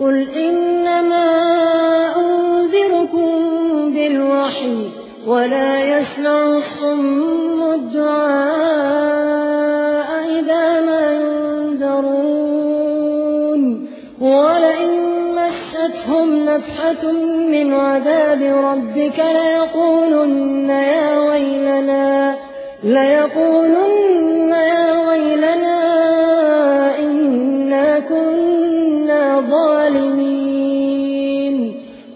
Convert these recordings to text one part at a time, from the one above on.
قل إنما أنذركم بالوحي ولا يسمع الصم الدعاء إذا ما ينذرون ولئن مستهم نفحة من عذاب ربك ليقولن يا ويلنا ليقولن يا ويلنا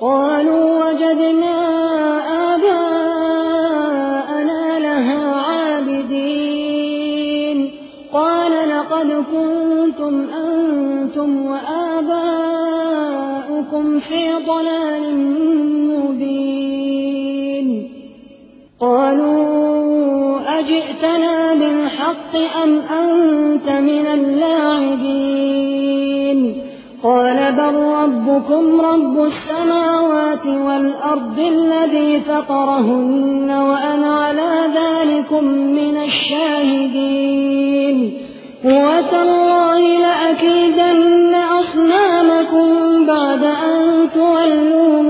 قالوا وجدنا آباءنا لها عابدين. قال لقد كنتم أنتم وآباؤكم في ضلال مبين. قالوا أجئتنا بالحق أم أنت من اللاعبين؟ قال بل ربكم رب السماوات والأرض الذي فطرهن وأنا على ذلكم من الشاهدين. وتالله لأكيدن أصنامكم بعد أن تولوا